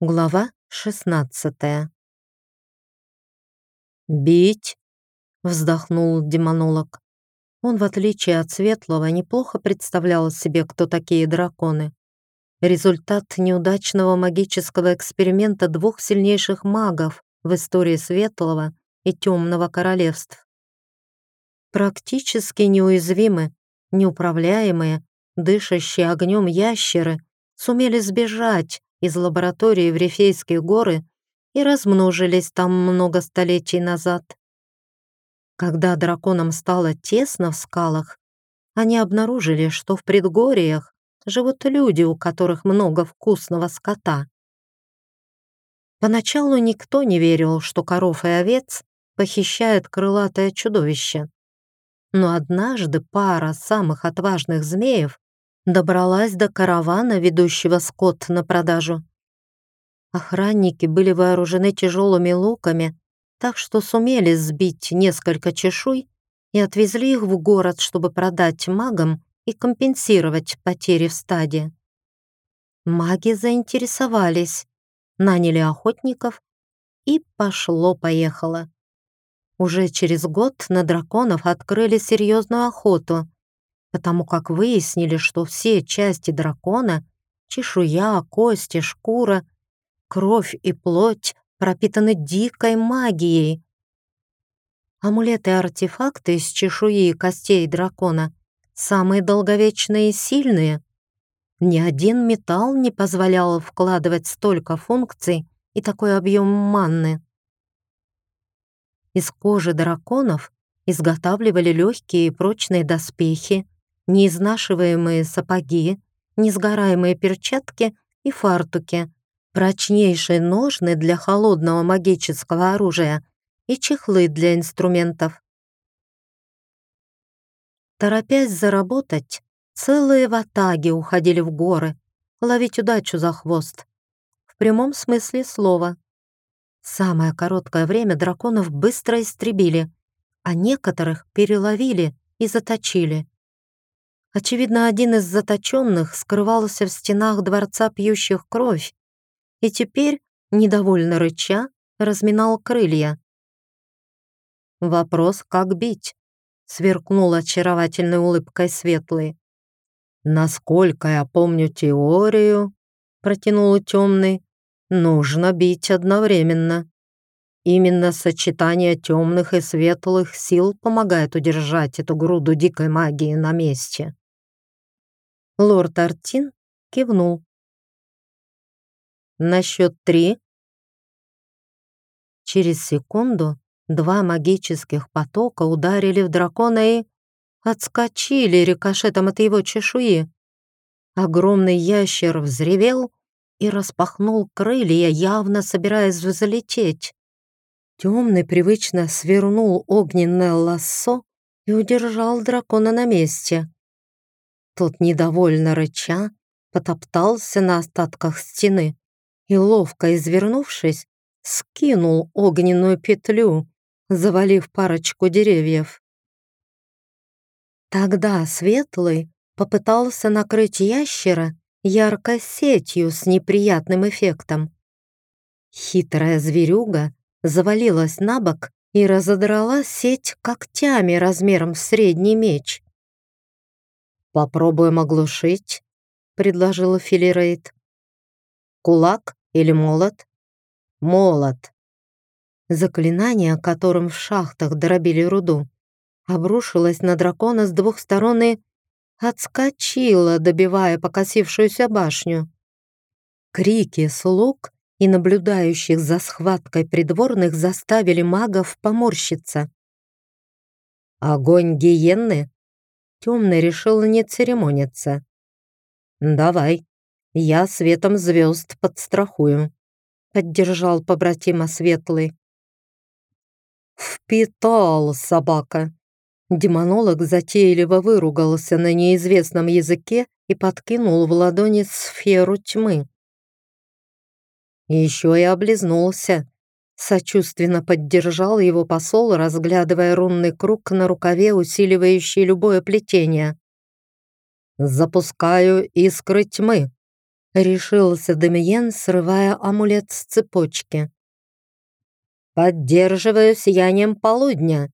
Глава 16 «Бить!» — вздохнул демонолог. Он, в отличие от Светлого, неплохо представлял себе, кто такие драконы. Результат неудачного магического эксперимента двух сильнейших магов в истории Светлого и Темного Королевств. Практически неуязвимы, неуправляемые, дышащие огнем ящеры сумели сбежать из лаборатории в Рифейские горы и размножились там много столетий назад. Когда драконам стало тесно в скалах, они обнаружили, что в предгорьях живут люди, у которых много вкусного скота. Поначалу никто не верил, что коров и овец похищает крылатое чудовище. Но однажды пара самых отважных змеев добралась до каравана, ведущего скот на продажу. Охранники были вооружены тяжелыми луками, так что сумели сбить несколько чешуй и отвезли их в город, чтобы продать магам и компенсировать потери в стаде. Маги заинтересовались, наняли охотников, и пошло-поехало. Уже через год на драконов открыли серьезную охоту, потому как выяснили, что все части дракона — чешуя, кости, шкура, кровь и плоть — пропитаны дикой магией. Амулеты и артефакты из чешуи и костей дракона самые долговечные и сильные. Ни один металл не позволял вкладывать столько функций и такой объем манны. Из кожи драконов изготавливали легкие и прочные доспехи, неизнашиваемые сапоги, несгораемые перчатки и фартуки, прочнейшие ножны для холодного магического оружия и чехлы для инструментов. Торопясь заработать, целые ватаги уходили в горы, ловить удачу за хвост. В прямом смысле слова. Самое короткое время драконов быстро истребили, а некоторых переловили и заточили. Очевидно, один из заточенных скрывался в стенах дворца пьющих кровь и теперь, недовольно рыча, разминал крылья. Вопрос, как бить, сверкнул очаровательной улыбкой светлый. «Насколько я помню теорию», — протянул темный, «нужно бить одновременно. Именно сочетание темных и светлых сил помогает удержать эту груду дикой магии на месте». Лорд Артин кивнул. «На счет три?» Через секунду два магических потока ударили в дракона и отскочили рикошетом от его чешуи. Огромный ящер взревел и распахнул крылья, явно собираясь взлететь. Темный привычно свернул огненное лассо и удержал дракона на месте. Тот, недовольно рыча, потоптался на остатках стены и, ловко извернувшись, скинул огненную петлю, завалив парочку деревьев. Тогда Светлый попытался накрыть ящера яркой сетью с неприятным эффектом. Хитрая зверюга завалилась на бок и разодрала сеть когтями размером в средний меч. «Попробуем оглушить», — предложила Филирейд. «Кулак или молот?» «Молот». Заклинание, которым в шахтах дробили руду, обрушилось на дракона с двух сторон и отскочило, добивая покосившуюся башню. Крики слуг и наблюдающих за схваткой придворных заставили магов поморщиться. «Огонь гиенны?» Темный решил не церемониться. «Давай, я светом звезд подстрахую», — поддержал побратима Светлый. «Впитал, собака!» Демонолог затейливо выругался на неизвестном языке и подкинул в ладони сферу тьмы. Еще и облизнулся. Сочувственно поддержал его посол, разглядывая рунный круг на рукаве, усиливающий любое плетение. «Запускаю искры тьмы», Решился Демиен, срывая амулет с цепочки. «Поддерживаю сиянием полудня!»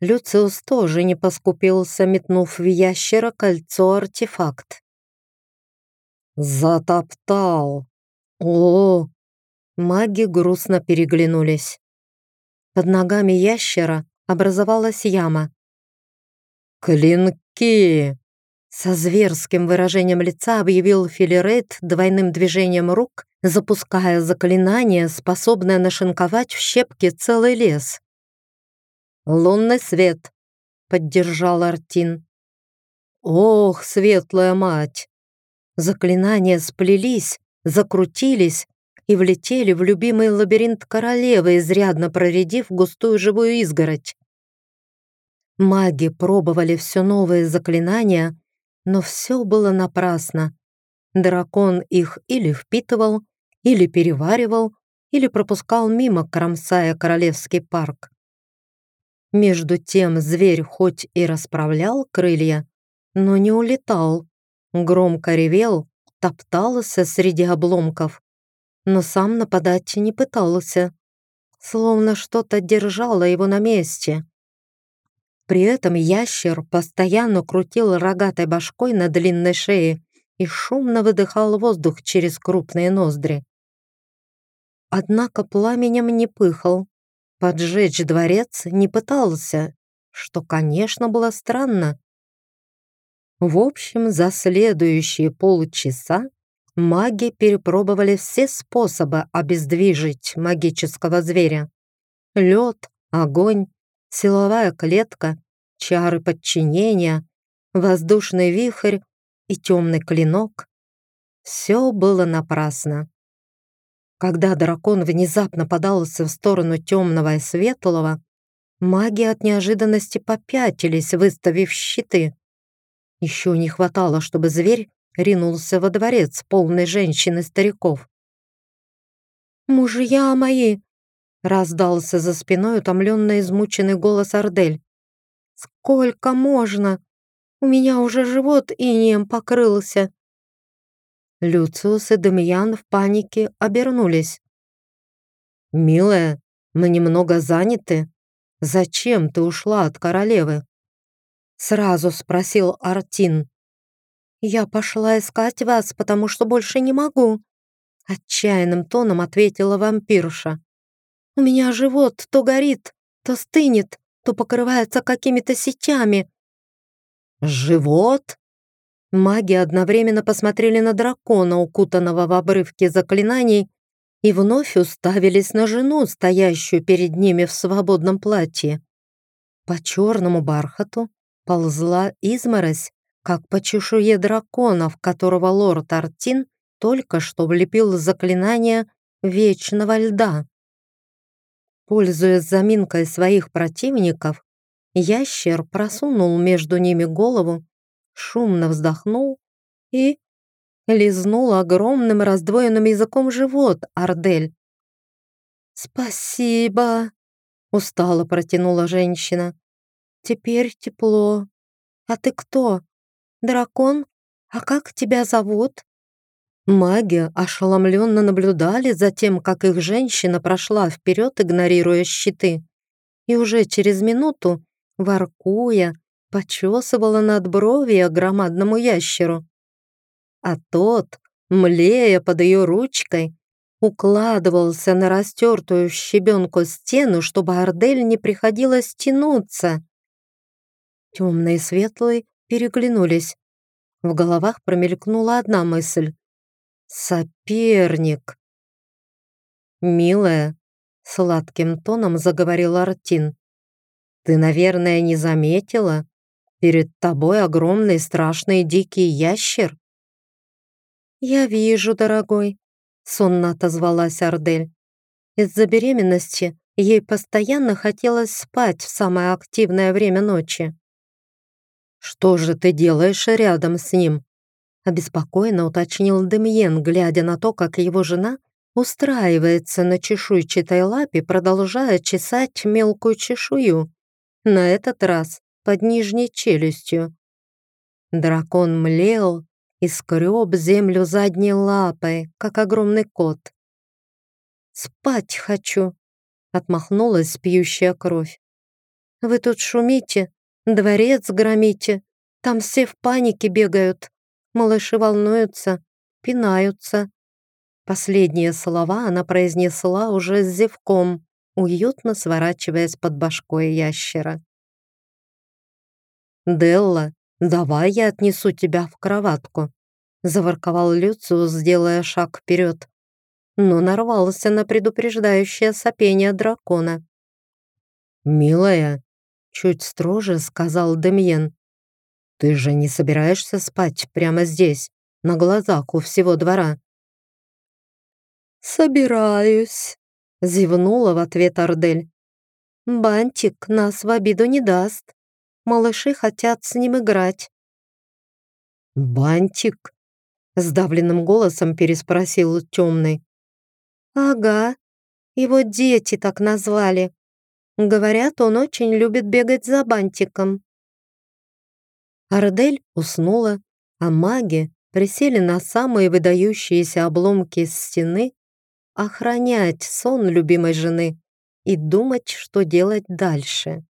Люциус тоже не поскупился, метнув в ящера кольцо-артефакт. «Затоптал! О, Маги грустно переглянулись. Под ногами ящера образовалась яма. «Клинки!» Со зверским выражением лица объявил Филирейт двойным движением рук, запуская заклинание, способное нашинковать в щепки целый лес. «Лунный свет!» — поддержал Артин. «Ох, светлая мать!» Заклинания сплелись, закрутились, и влетели в любимый лабиринт королевы, изрядно проредив густую живую изгородь. Маги пробовали все новые заклинания, но все было напрасно. Дракон их или впитывал, или переваривал, или пропускал мимо, кромсая королевский парк. Между тем зверь хоть и расправлял крылья, но не улетал, громко ревел, топтался среди обломков но сам нападать не пытался, словно что-то держало его на месте. При этом ящер постоянно крутил рогатой башкой на длинной шее и шумно выдыхал воздух через крупные ноздри. Однако пламенем не пыхал, поджечь дворец не пытался, что, конечно, было странно. В общем, за следующие полчаса Маги перепробовали все способы обездвижить магического зверя. Лед, огонь, силовая клетка, чары подчинения, воздушный вихрь и темный клинок. Все было напрасно. Когда дракон внезапно подался в сторону темного и светлого, маги от неожиданности попятились, выставив щиты. Еще не хватало, чтобы зверь ринулся во дворец, полный женщин и стариков. «Мужья мои!» — раздался за спиной утомленно измученный голос Ардель. «Сколько можно? У меня уже живот инеем покрылся!» Люциус и Демьян в панике обернулись. «Милая, мы немного заняты. Зачем ты ушла от королевы?» Сразу спросил Артин. «Я пошла искать вас, потому что больше не могу», отчаянным тоном ответила вампирша. «У меня живот то горит, то стынет, то покрывается какими-то сетями». «Живот?» Маги одновременно посмотрели на дракона, укутанного в обрывке заклинаний, и вновь уставились на жену, стоящую перед ними в свободном платье. По черному бархату ползла изморозь, как по чешуе дракона, в которого лорд Артин только что влепил заклинание вечного льда. Пользуясь заминкой своих противников, ящер просунул между ними голову, шумно вздохнул и лизнул огромным раздвоенным языком живот Ардель. «Спасибо!» — устало протянула женщина. «Теперь тепло. А ты кто?» «Дракон? А как тебя зовут?» Маги ошеломленно наблюдали за тем, как их женщина прошла вперед, игнорируя щиты, и уже через минуту, воркуя, почесывала над бровью громадному ящеру. А тот, млея под ее ручкой, укладывался на растертую щебенку стену, чтобы Ардель не приходилось тянуться. Темный и светлый переглянулись. В головах промелькнула одна мысль. «Соперник!» «Милая», — сладким тоном заговорил Артин, «ты, наверное, не заметила? Перед тобой огромный страшный дикий ящер». «Я вижу, дорогой», — сонно отозвалась Ардель. Из-за беременности ей постоянно хотелось спать в самое активное время ночи. «Что же ты делаешь рядом с ним?» Обеспокоенно уточнил Демьен, глядя на то, как его жена устраивается на чешуйчатой лапе, продолжая чесать мелкую чешую, на этот раз под нижней челюстью. Дракон млел и скреб землю задней лапой, как огромный кот. «Спать хочу», — отмахнулась пьющая кровь. «Вы тут шумите, дворец громите, там все в панике бегают, малыши волнуются, пинаются». Последние слова она произнесла уже с зевком, уютно сворачиваясь под башкой ящера. «Делла, давай я отнесу тебя в кроватку», заворковал Люциус, сделая шаг вперед, но нарвался на предупреждающее сопение дракона. «Милая», — чуть строже сказал Демьен, «ты же не собираешься спать прямо здесь, на глазах у всего двора?» «Собираюсь», — зевнула в ответ Ардель. «Бантик нас в обиду не даст. Малыши хотят с ним играть». «Бантик?» — сдавленным голосом переспросил темный. «Ага, его дети так назвали. Говорят, он очень любит бегать за бантиком». Ардель уснула, а маги присели на самые выдающиеся обломки стены охранять сон любимой жены и думать, что делать дальше.